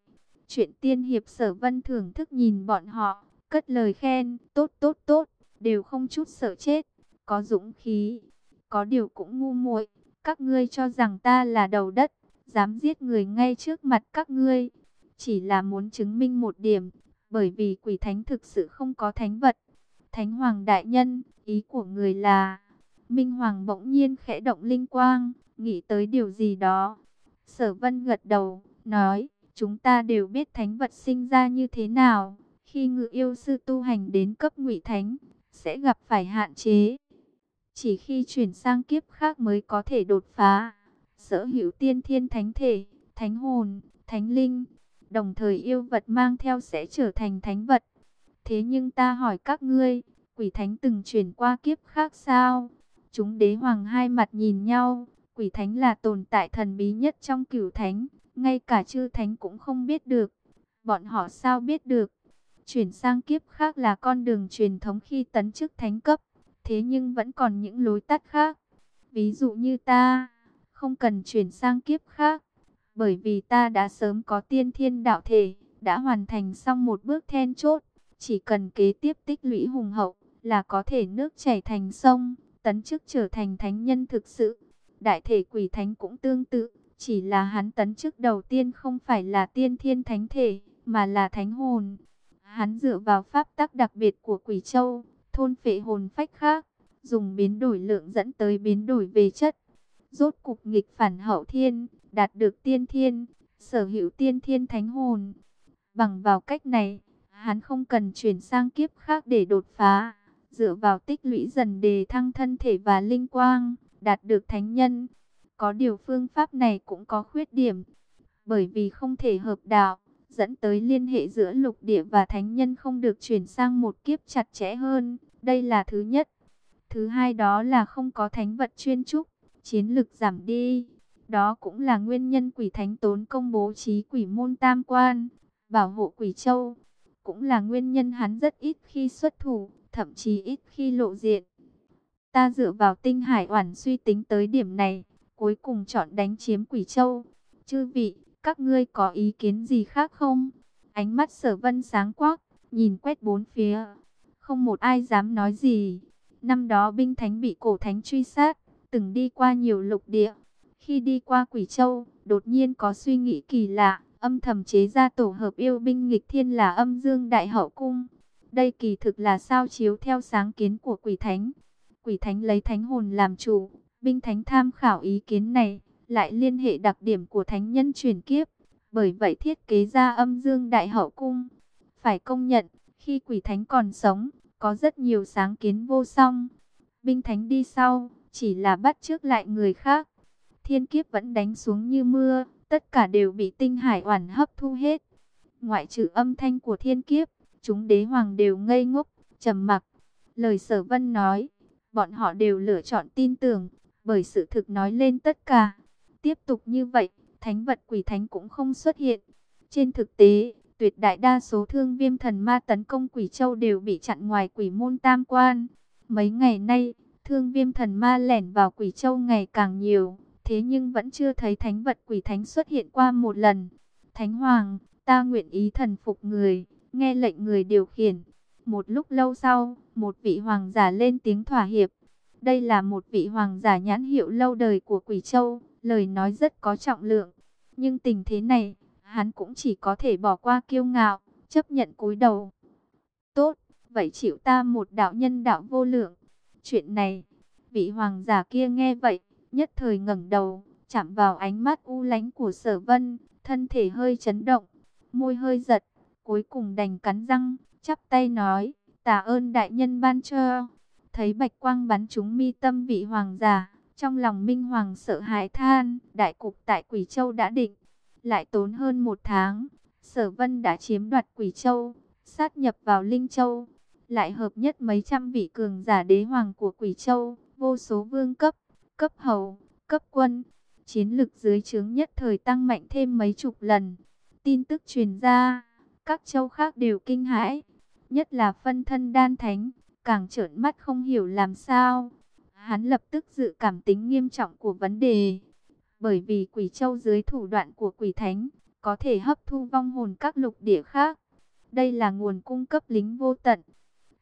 Chuyện tiên hiệp sở vân thưởng thức nhìn bọn họ, cất lời khen, tốt tốt tốt, đều không chút sợ chết, có dũng khí, có điều cũng ngu muội. Các ngươi cho rằng ta là đầu đất, dám giết người ngay trước mặt các ngươi. Chỉ là muốn chứng minh một điểm, bởi vì quỷ thánh thực sự không có thánh vật. Thánh hoàng đại nhân, ý của người là... Minh Hoàng bỗng nhiên khẽ động linh quang, nghĩ tới điều gì đó. Sở Vân gật đầu, nói, chúng ta đều biết thánh vật sinh ra như thế nào. Khi ngự yêu sư tu hành đến cấp ngụy thánh, sẽ gặp phải hạn chế. Chỉ khi chuyển sang kiếp khác mới có thể đột phá. Sở hữu tiên thiên thánh thể, thánh hồn, thánh linh, đồng thời yêu vật mang theo sẽ trở thành thánh vật. Thế nhưng ta hỏi các ngươi, quỷ thánh từng chuyển qua kiếp khác sao? Chúng đế hoàng hai mặt nhìn nhau, quỷ thánh là tồn tại thần bí nhất trong cửu thánh, ngay cả chư thánh cũng không biết được. Bọn họ sao biết được? Chuyển sang kiếp khác là con đường truyền thống khi tấn chức thánh cấp, thế nhưng vẫn còn những lối tắt khác. Ví dụ như ta, không cần chuyển sang kiếp khác, bởi vì ta đã sớm có tiên thiên đạo thể, đã hoàn thành xong một bước then chốt, chỉ cần kế tiếp tích lũy hùng hậu là có thể nước chảy thành sông, tấn chức trở thành thánh nhân thực sự. Đại thể quỷ thánh cũng tương tự, chỉ là hắn tấn chức đầu tiên không phải là tiên thiên thánh thể, mà là thánh hồn. Hắn dựa vào pháp tắc đặc biệt của quỷ châu, thôn phệ hồn phách khác, dùng biến đổi lượng dẫn tới biến đổi về chất. Rốt cục nghịch phản hậu thiên, đạt được tiên thiên, sở hữu tiên thiên thánh hồn. Bằng vào cách này, hắn không cần chuyển sang kiếp khác để đột phá, dựa vào tích lũy dần đề thăng thân thể và linh quang, đạt được thánh nhân. Có điều phương pháp này cũng có khuyết điểm, bởi vì không thể hợp đạo, dẫn tới liên hệ giữa lục địa và thánh nhân không được chuyển sang một kiếp chặt chẽ hơn. Đây là thứ nhất. Thứ hai đó là không có thánh vật chuyên trúc, chiến lực giảm đi. Đó cũng là nguyên nhân quỷ thánh tốn công bố trí quỷ môn tam quan, bảo hộ quỷ châu. Cũng là nguyên nhân hắn rất ít khi xuất thủ, thậm chí ít khi lộ diện. Ta dựa vào tinh hải oản suy tính tới điểm này, cuối cùng chọn đánh chiếm quỷ châu. Chư vị, các ngươi có ý kiến gì khác không? Ánh mắt sở vân sáng quắc, nhìn quét bốn phía. Không một ai dám nói gì. Năm đó binh thánh bị cổ thánh truy sát, từng đi qua nhiều lục địa. Khi đi qua quỷ châu, đột nhiên có suy nghĩ kỳ lạ, âm thầm chế ra tổ hợp yêu binh nghịch thiên là âm dương đại hậu cung. Đây kỳ thực là sao chiếu theo sáng kiến của quỷ thánh. Quỷ thánh lấy thánh hồn làm chủ, binh thánh tham khảo ý kiến này, lại liên hệ đặc điểm của thánh nhân truyền kiếp. Bởi vậy thiết kế ra âm dương đại hậu cung. Phải công nhận, khi quỷ thánh còn sống, có rất nhiều sáng kiến vô song. Binh thánh đi sau, chỉ là bắt trước lại người khác. Thiên kiếp vẫn đánh xuống như mưa, tất cả đều bị tinh hải oản hấp thu hết. Ngoại trừ âm thanh của thiên kiếp, chúng đế hoàng đều ngây ngốc, trầm mặc. Lời sở vân nói, bọn họ đều lựa chọn tin tưởng, bởi sự thực nói lên tất cả. Tiếp tục như vậy, thánh vật quỷ thánh cũng không xuất hiện. Trên thực tế, tuyệt đại đa số thương viêm thần ma tấn công quỷ châu đều bị chặn ngoài quỷ môn tam quan. Mấy ngày nay, Thương viêm thần ma lẻn vào quỷ châu ngày càng nhiều, thế nhưng vẫn chưa thấy thánh vật quỷ thánh xuất hiện qua một lần. Thánh Hoàng, ta nguyện ý thần phục người, nghe lệnh người điều khiển. Một lúc lâu sau, một vị hoàng giả lên tiếng thỏa hiệp. Đây là một vị hoàng giả nhãn hiệu lâu đời của Quỷ Châu, lời nói rất có trọng lượng. Nhưng tình thế này, hắn cũng chỉ có thể bỏ qua kiêu ngạo, chấp nhận cúi đầu. Tốt, vậy chịu ta một đạo nhân đạo vô lượng. Chuyện này, vị hoàng giả kia nghe vậy, nhất thời ngẩng đầu, chạm vào ánh mắt u lánh của sở vân, thân thể hơi chấn động, môi hơi giật, cuối cùng đành cắn răng, chắp tay nói, tạ ơn đại nhân ban cho. Thấy bạch quang bắn trúng mi tâm vị hoàng giả, trong lòng minh hoàng sợ hãi than, đại cục tại Quỷ Châu đã định, lại tốn hơn một tháng, sở vân đã chiếm đoạt Quỷ Châu, sát nhập vào Linh Châu, lại hợp nhất mấy trăm vị cường giả đế hoàng của Quỷ Châu, vô số vương cấp, cấp hầu, cấp quân, chiến lực dưới trướng nhất thời tăng mạnh thêm mấy chục lần. Tin tức truyền ra, các châu khác đều kinh hãi, nhất là phân thân đan thánh, càng trợn mắt không hiểu làm sao. Hắn lập tức dự cảm tính nghiêm trọng của vấn đề, bởi vì quỷ châu dưới thủ đoạn của quỷ thánh, có thể hấp thu vong hồn các lục địa khác. Đây là nguồn cung cấp lính vô tận.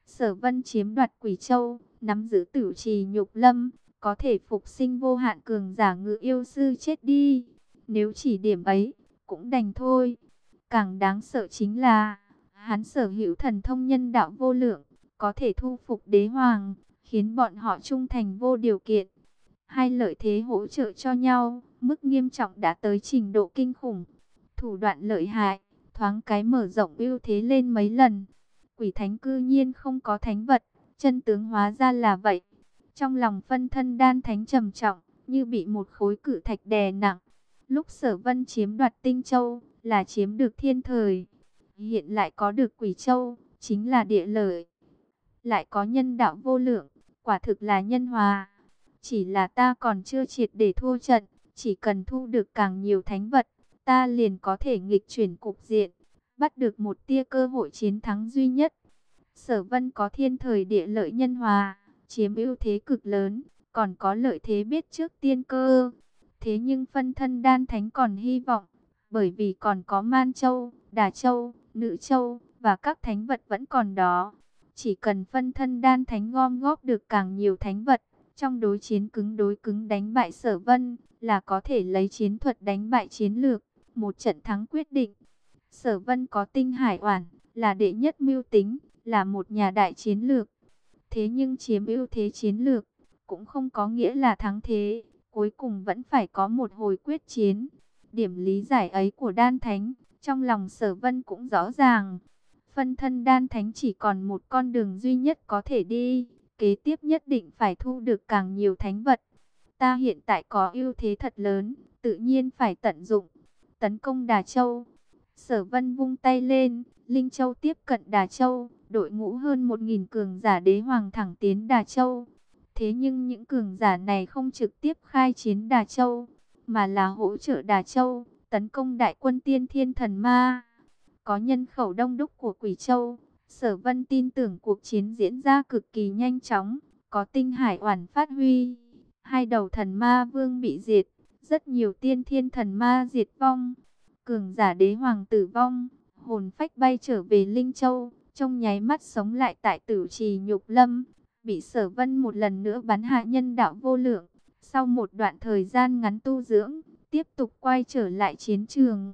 Sở vân chiếm đoạt quỷ châu, nắm giữ tử trì nhục lâm, có thể phục sinh vô hạn cường giả ngự yêu sư chết đi. Nếu chỉ điểm ấy, cũng đành thôi. Càng đáng sợ chính là, hắn sở hữu thần thông nhân đạo vô lượng, có thể thu phục đế hoàng, khiến bọn họ trung thành vô điều kiện. Hai lợi thế hỗ trợ cho nhau, mức nghiêm trọng đã tới trình độ kinh khủng. Thủ đoạn lợi hại, thoáng cái mở rộng ưu thế lên mấy lần. Quỷ thánh cư nhiên không có thánh vật, chân tướng hóa ra là vậy. Trong lòng phân thân đan thánh trầm trọng, như bị một khối cự thạch đè nặng. Lúc sở vân chiếm đoạt tinh châu, là chiếm được thiên thời. Hiện lại có được quỷ châu, chính là địa lợi. Lại có nhân đạo vô lượng, quả thực là nhân hòa. Chỉ là ta còn chưa triệt để thua trận, chỉ cần thu được càng nhiều thánh vật, ta liền có thể nghịch chuyển cục diện, bắt được một tia cơ hội chiến thắng duy nhất. Sở vân có thiên thời địa lợi nhân hòa, chiếm ưu thế cực lớn, còn có lợi thế biết trước tiên cơ. Thế nhưng phân thân đan thánh còn hy vọng, bởi vì còn có Man Châu, Đà Châu, Nữ Châu, và các thánh vật vẫn còn đó. Chỉ cần phân thân đan thánh gom góp được càng nhiều thánh vật, trong đối chiến cứng đối cứng đánh bại sở vân, là có thể lấy chiến thuật đánh bại chiến lược, một trận thắng quyết định. Sở vân có tinh hải oản, là đệ nhất mưu tính, là một nhà đại chiến lược. Thế nhưng chiếm ưu thế chiến lược, cũng không có nghĩa là thắng thế, cuối cùng vẫn phải có một hồi quyết chiến. Điểm lý giải ấy của đan thánh, trong lòng sở vân cũng rõ ràng. Phân thân đan thánh chỉ còn một con đường duy nhất có thể đi, kế tiếp nhất định phải thu được càng nhiều thánh vật. Ta hiện tại có ưu thế thật lớn, tự nhiên phải tận dụng. Tấn công Đà Châu. Sở Vân vung tay lên, Linh Châu tiếp cận Đà Châu, đội ngũ hơn 1.000 cường giả đế hoàng thẳng tiến Đà Châu. Thế nhưng những cường giả này không trực tiếp khai chiến Đà Châu, mà là hỗ trợ Đà Châu, tấn công đại quân tiên thiên thần ma. Có nhân khẩu đông đúc của Quỷ Châu, Sở Vân tin tưởng cuộc chiến diễn ra cực kỳ nhanh chóng, có tinh hải oản phát huy. Hai đầu thần ma vương bị diệt, rất nhiều tiên thiên thần ma diệt vong. Cường giả đế hoàng tử vong, hồn phách bay trở về Linh Châu, trong nháy mắt sống lại tại tử trì nhục lâm, bị sở vân một lần nữa bắn hạ nhân đạo vô lượng. Sau một đoạn thời gian ngắn tu dưỡng, tiếp tục quay trở lại chiến trường.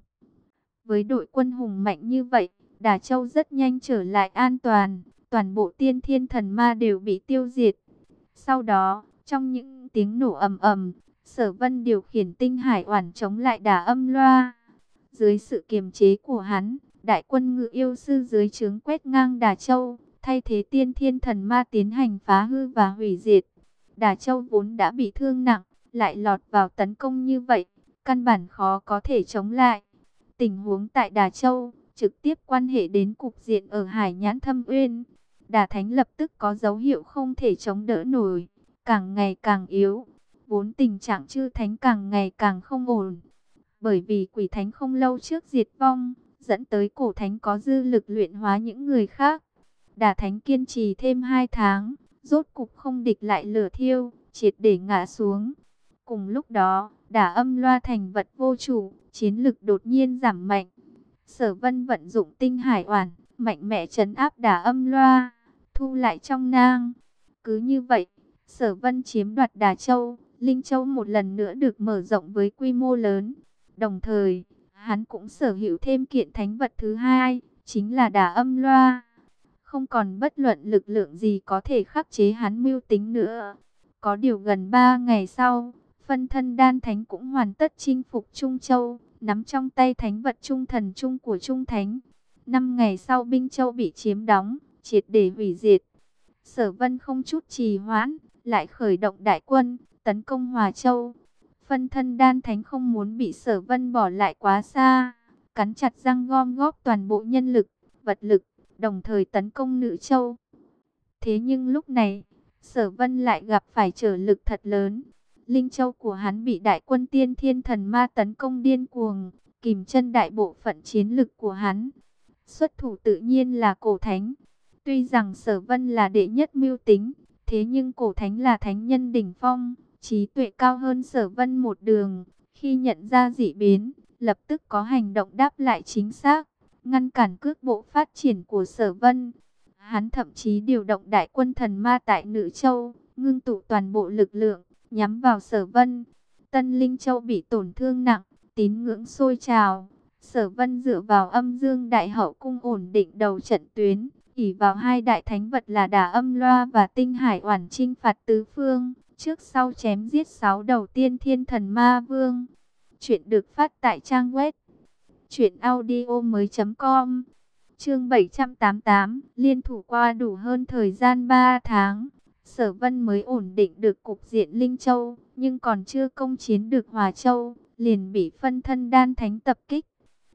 Với đội quân hùng mạnh như vậy, Đà Châu rất nhanh trở lại an toàn, toàn bộ tiên thiên thần ma đều bị tiêu diệt. Sau đó, trong những tiếng nổ ầm ầm, Sở Vân điều khiển tinh hải oản chống lại đà âm loa. Dưới sự kiềm chế của hắn, đại quân ngự yêu sư dưới trướng quét ngang Đà Châu, thay thế tiên thiên thần ma tiến hành phá hư và hủy diệt. Đà Châu vốn đã bị thương nặng, lại lọt vào tấn công như vậy, căn bản khó có thể chống lại. Tình huống tại Đà Châu trực tiếp quan hệ đến cục diện ở Hải Nhãn Thâm Uyên. Đà Thánh lập tức có dấu hiệu không thể chống đỡ nổi, càng ngày càng yếu. Vốn tình trạng chư Thánh càng ngày càng không ổn. Bởi vì quỷ Thánh không lâu trước diệt vong, dẫn tới cổ Thánh có dư lực luyện hóa những người khác. Đà Thánh kiên trì thêm 2 tháng, rốt cục không địch lại lửa thiêu, triệt để ngã xuống. Cùng lúc đó, đả âm loa thành vật vô chủ, chiến lực đột nhiên giảm mạnh. Sở vân vận dụng tinh hải oản, mạnh mẽ chấn áp đả âm loa, thu lại trong nang. Cứ như vậy, sở vân chiếm đoạt đà châu, linh châu một lần nữa được mở rộng với quy mô lớn. Đồng thời, hắn cũng sở hữu thêm kiện thánh vật thứ hai, chính là đà âm loa. Không còn bất luận lực lượng gì có thể khắc chế hắn mưu tính nữa. Có điều gần 3 ngày sau, phân thân đan thánh cũng hoàn tất chinh phục Trung Châu, nắm trong tay thánh vật trung thần trung của Trung Thánh. Năm ngày sau Binh Châu bị chiếm đóng, triệt để hủy diệt. Sở Vân không chút trì hoãn, lại khởi động đại quân, tấn công Hòa Châu. Phân thân đan thánh không muốn bị Sở Vân bỏ lại quá xa, cắn chặt răng gom góp toàn bộ nhân lực, vật lực, đồng thời tấn công Nữ Châu. Thế nhưng lúc này, Sở Vân lại gặp phải trở lực thật lớn. Linh Châu của hắn bị đại quân tiên thiên thần ma tấn công điên cuồng, kìm chân đại bộ phận chiến lực của hắn. Xuất thủ tự nhiên là cổ thánh. Tuy rằng sở vân là đệ nhất mưu tính, thế nhưng cổ thánh là thánh nhân đỉnh phong, trí tuệ cao hơn sở vân một đường. Khi nhận ra dị biến, lập tức có hành động đáp lại chính xác, ngăn cản cước bộ phát triển của sở vân. Hắn thậm chí điều động đại quân thần ma tại Nữ Châu, ngưng tụ toàn bộ lực lượng, nhắm vào sở vân. Tân Linh Châu bị tổn thương nặng, tín ngưỡng sôi trào. Sở vân dựa vào âm dương đại hậu cung ổn định đầu trận tuyến, ỉ vào hai đại thánh vật là đà âm loa và tinh hải oản trinh phạt tứ phương, trước sau chém giết sáu đầu tiên thiên thần ma vương. Chuyện được phát tại trang web truyệnaudiomoi.com. Chương 788, liên thủ qua đủ hơn thời gian 3 tháng. Sở Vân mới ổn định được cục diện Linh Châu, nhưng còn chưa công chiến được Hòa Châu, liền bị phân thân đan thánh tập kích.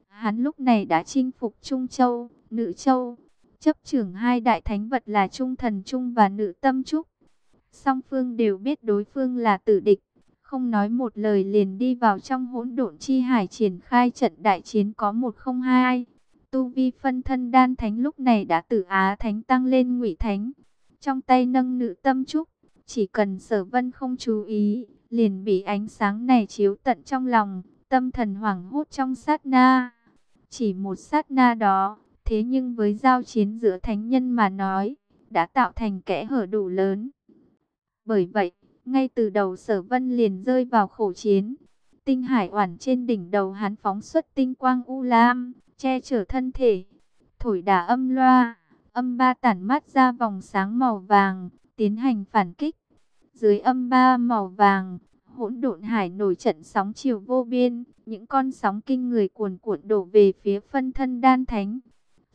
Hắn lúc này đã chinh phục Trung Châu, Nữ Châu, chấp trưởng hai đại thánh vật là Trung Thần Trung và Nữ Tâm Trúc. Song phương đều biết đối phương là tử địch, không nói một lời liền đi vào trong hỗn độn chi hải triển khai trận đại chiến có một không hai. Tu vi phân thân đan thánh lúc này đã từ Á thánh tăng lên ngụy thánh trong tay nâng nữ tâm trúc. Chỉ cần sở vân không chú ý, liền bị ánh sáng này chiếu tận trong lòng, tâm thần hoảng hốt trong sát na. Chỉ một sát na đó, thế nhưng với giao chiến giữa thánh nhân mà nói, đã tạo thành kẽ hở đủ lớn. Bởi vậy, ngay từ đầu sở vân liền rơi vào khổ chiến. Tinh hải oản trên đỉnh đầu hắn phóng xuất tinh quang u lam, che chở thân thể, thổi đà âm loa âm ba tản mát ra vòng sáng màu vàng, tiến hành phản kích. Dưới âm ba màu vàng, hỗn độn hải nổi trận sóng chiều vô biên, những con sóng kinh người cuồn cuộn đổ về phía phân thân đan thánh.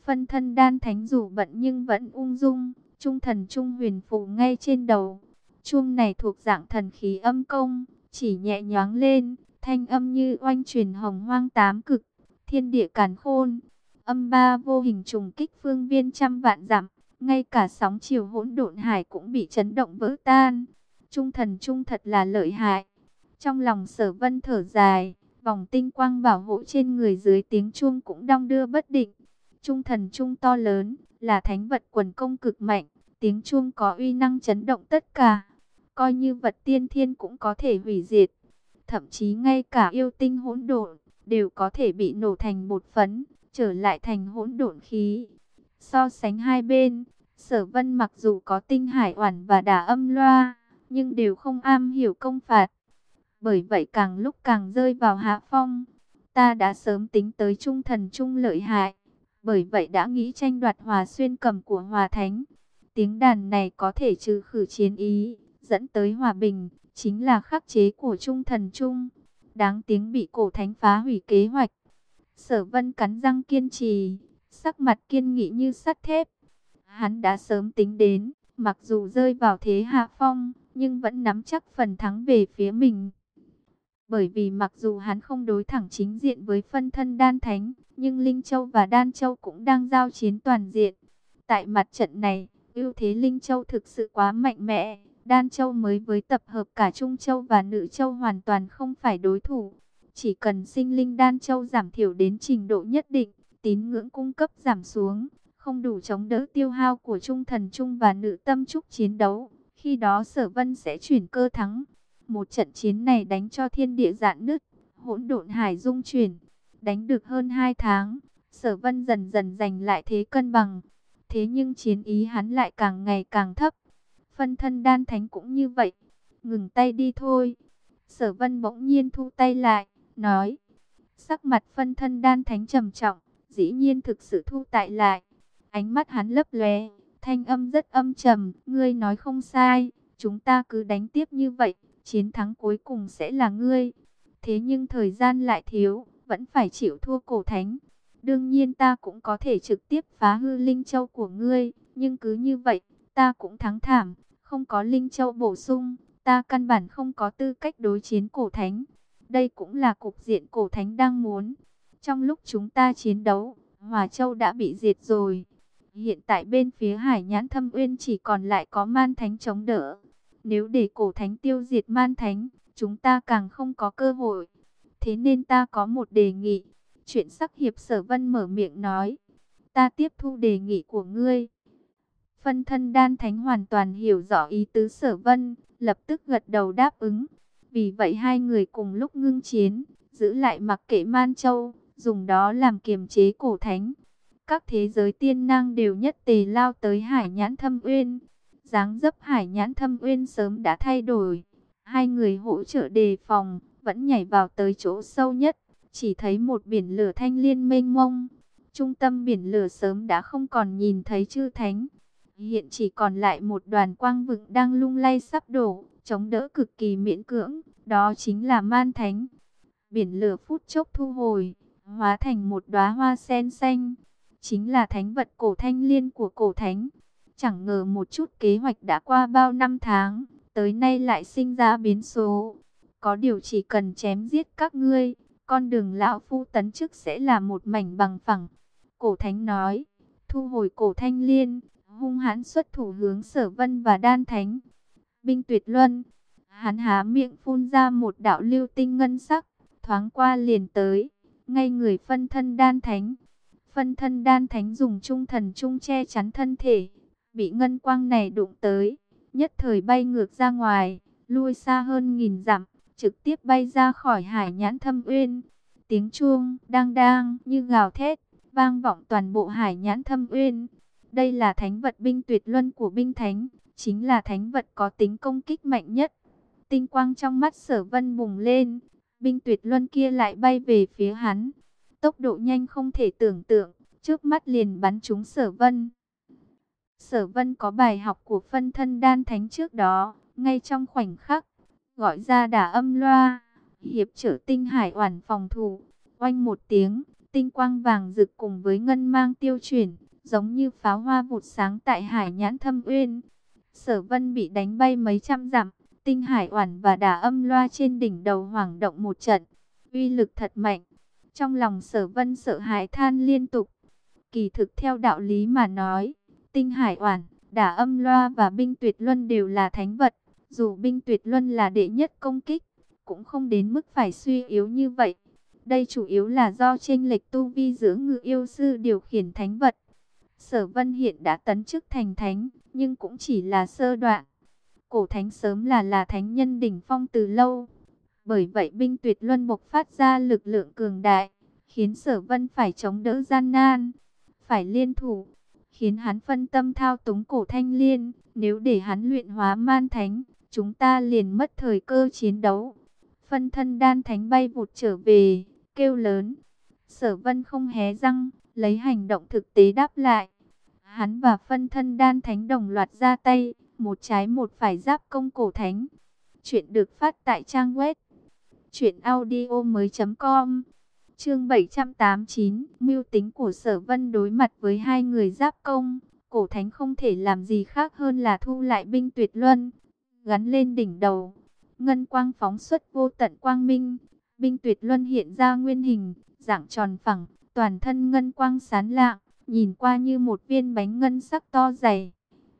Phân thân đan thánh dù bận nhưng vẫn ung dung, trung thần trung huyền phù ngay trên đầu. Chuông này thuộc dạng thần khí âm công, chỉ nhẹ nhoáng lên, thanh âm như oanh truyền hồng hoang tám cực, thiên địa càn khôn. Âm ba vô hình trùng kích phương viên trăm vạn dặm, ngay cả sóng chiều hỗn độn hải cũng bị chấn động vỡ tan. Trung thần trung thật là lợi hại. Trong lòng sở vân thở dài, vòng tinh quang bảo hộ trên người dưới tiếng chuông cũng đong đưa bất định. Trung thần trung to lớn, là thánh vật quần công cực mạnh, tiếng chuông có uy năng chấn động tất cả. Coi như vật tiên thiên cũng có thể hủy diệt. Thậm chí ngay cả yêu tinh hỗn độn, đều có thể bị nổ thành một phấn trở lại thành hỗn độn khí. So sánh hai bên, sở vân mặc dù có tinh hải oản và đả âm loa, nhưng đều không am hiểu công phạt. Bởi vậy càng lúc càng rơi vào hạ phong. Ta đã sớm tính tới trung thần trung lợi hại. Bởi vậy đã nghĩ tranh đoạt hòa xuyên cầm của hòa thánh. Tiếng đàn này có thể trừ khử chiến ý, dẫn tới hòa bình, chính là khắc chế của trung thần trung. Đáng tiếng bị cổ thánh phá hủy kế hoạch. Sở vân cắn răng kiên trì, sắc mặt kiên nghị như sắt thép. Hắn đã sớm tính đến, mặc dù rơi vào thế hạ phong, nhưng vẫn nắm chắc phần thắng về phía mình. Bởi vì mặc dù hắn không đối thẳng chính diện với phân thân đan thánh, nhưng Linh Châu và Đan Châu cũng đang giao chiến toàn diện. Tại mặt trận này, ưu thế Linh Châu thực sự quá mạnh mẽ. Đan Châu mới với tập hợp cả Trung Châu và Nữ Châu hoàn toàn không phải đối thủ. Chỉ cần sinh linh đan châu giảm thiểu đến trình độ nhất định, tín ngưỡng cung cấp giảm xuống, không đủ chống đỡ tiêu hao của trung thần trung và nữ tâm trúc chiến đấu. Khi đó sở vân sẽ chuyển cơ thắng. Một trận chiến này đánh cho thiên địa dạn nứt, hỗn độn hải dung chuyển. Đánh được hơn 2 tháng, sở vân dần dần giành lại thế cân bằng. Thế nhưng chiến ý hắn lại càng ngày càng thấp. Phân thân đan thánh cũng như vậy. Ngừng tay đi thôi. Sở vân bỗng nhiên thu tay lại, nói. Sắc mặt phân thân đan thánh trầm trọng, dĩ nhiên thực sự thu tại lại. Ánh mắt hắn lấp lóe, thanh âm rất âm trầm, ngươi nói không sai, chúng ta cứ đánh tiếp như vậy, chiến thắng cuối cùng sẽ là ngươi. Thế nhưng thời gian lại thiếu, vẫn phải chịu thua cổ thánh. Đương nhiên ta cũng có thể trực tiếp phá hư linh châu của ngươi, nhưng cứ như vậy, ta cũng thắng thảm, không có linh châu bổ sung, ta căn bản không có tư cách đối chiến cổ thánh. Đây cũng là cục diện cổ thánh đang muốn. Trong lúc chúng ta chiến đấu, Hòa Châu đã bị diệt rồi. Hiện tại bên phía Hải Nhãn Thâm Uyên chỉ còn lại có Man Thánh chống đỡ. Nếu để cổ thánh tiêu diệt Man Thánh, chúng ta càng không có cơ hội. Thế nên ta có một đề nghị. Chuyện sắc hiệp sở vân mở miệng nói. Ta tiếp thu đề nghị của ngươi. Phân thân đan thánh hoàn toàn hiểu rõ ý tứ sở vân, lập tức gật đầu đáp ứng. Vì vậy hai người cùng lúc ngưng chiến, giữ lại mặc kệ Man Châu, dùng đó làm kiềm chế cổ thánh. Các thế giới tiên năng đều nhất tề lao tới hải nhãn thâm uyên. dáng dấp hải nhãn thâm uyên sớm đã thay đổi. Hai người hỗ trợ đề phòng, vẫn nhảy vào tới chỗ sâu nhất. Chỉ thấy một biển lửa thanh liên mênh mông. Trung tâm biển lửa sớm đã không còn nhìn thấy chư thánh. Hiện chỉ còn lại một đoàn quang vựng đang lung lay sắp đổ, chống đỡ cực kỳ miễn cưỡng. Đó chính là man thánh. Biển lửa phút chốc thu hồi, hóa thành một đóa hoa sen xanh chính là thánh vật cổ thanh liên của cổ thánh. Chẳng ngờ một chút kế hoạch đã qua bao năm tháng, tới nay lại sinh ra biến số. Có điều chỉ cần chém giết các ngươi, con đường lão phu tấn chức sẽ là một mảnh bằng phẳng. Cổ thánh nói, thu hồi cổ thanh liên, hung hãn xuất thủ hướng sở vân và đan thánh. Binh tuyệt luân, hắn há miệng phun ra một đạo lưu tinh ngân sắc, thoáng qua liền tới, ngay người phân thân đan thánh. Phân thân đan thánh dùng trung thần trung che chắn thân thể, bị ngân quang này đụng tới, nhất thời bay ngược ra ngoài, lui xa hơn nghìn dặm, trực tiếp bay ra khỏi hải nhãn thâm uyên. Tiếng chuông đang đang như gào thét, vang vọng toàn bộ hải nhãn thâm uyên. Đây là thánh vật binh tuyệt luân của binh thánh, chính là thánh vật có tính công kích mạnh nhất. Tinh quang trong mắt sở vân bùng lên, binh tuyệt luân kia lại bay về phía hắn tốc độ nhanh không thể tưởng tượng, trước mắt liền bắn trúng sở vân. Sở vân có bài học của phân thân đan thánh trước đó, ngay trong khoảnh khắc, gọi ra đả âm loa, hiệp trở tinh hải oản phòng thủ, oanh một tiếng, tinh quang vàng rực cùng với ngân mang tiêu chuyển, giống như pháo hoa vụt sáng tại hải nhãn thâm uyên. Sở vân bị đánh bay mấy trăm dặm, tinh hải oản và đả âm loa trên đỉnh đầu hoảng động một trận, uy lực thật mạnh. Trong lòng sở vân sợ hãi than liên tục. Kỳ thực theo đạo lý mà nói, tinh hải oản, đả âm loa và binh tuyệt luân đều là thánh vật. Dù binh tuyệt luân là đệ nhất công kích, cũng không đến mức phải suy yếu như vậy. Đây chủ yếu là do chênh lệch tu vi giữa ngự yêu sư điều khiển thánh vật. Sở vân hiện đã tấn chức thành thánh, nhưng cũng chỉ là sơ đoạn. Cổ thánh sớm là là thánh nhân đỉnh phong từ lâu, bởi vậy binh tuyệt luân bộc phát ra lực lượng cường đại, khiến sở vân phải chống đỡ gian nan, phải liên thủ, khiến hắn phân tâm thao túng cổ thanh liên. Nếu để hắn luyện hóa man thánh, chúng ta liền mất thời cơ chiến đấu. Phân thân đan thánh bay vụt trở về, kêu lớn. Sở vân không hé răng, lấy hành động thực tế đáp lại. Hắn và phân thân đan thánh đồng loạt ra tay, một trái một phải giáp công cổ thánh. Chuyện được phát tại trang web chuyệnaudio mới.com Chương 789 Mưu tính của sở vân đối mặt với hai người giáp công Cổ thánh không thể làm gì khác hơn là thu lại binh tuyệt luân Gắn lên đỉnh đầu Ngân quang phóng xuất vô tận quang minh Binh tuyệt luân hiện ra nguyên hình Dạng tròn phẳng Toàn thân ngân quang sán lạng, Nhìn qua như một viên bánh ngân sắc to dày.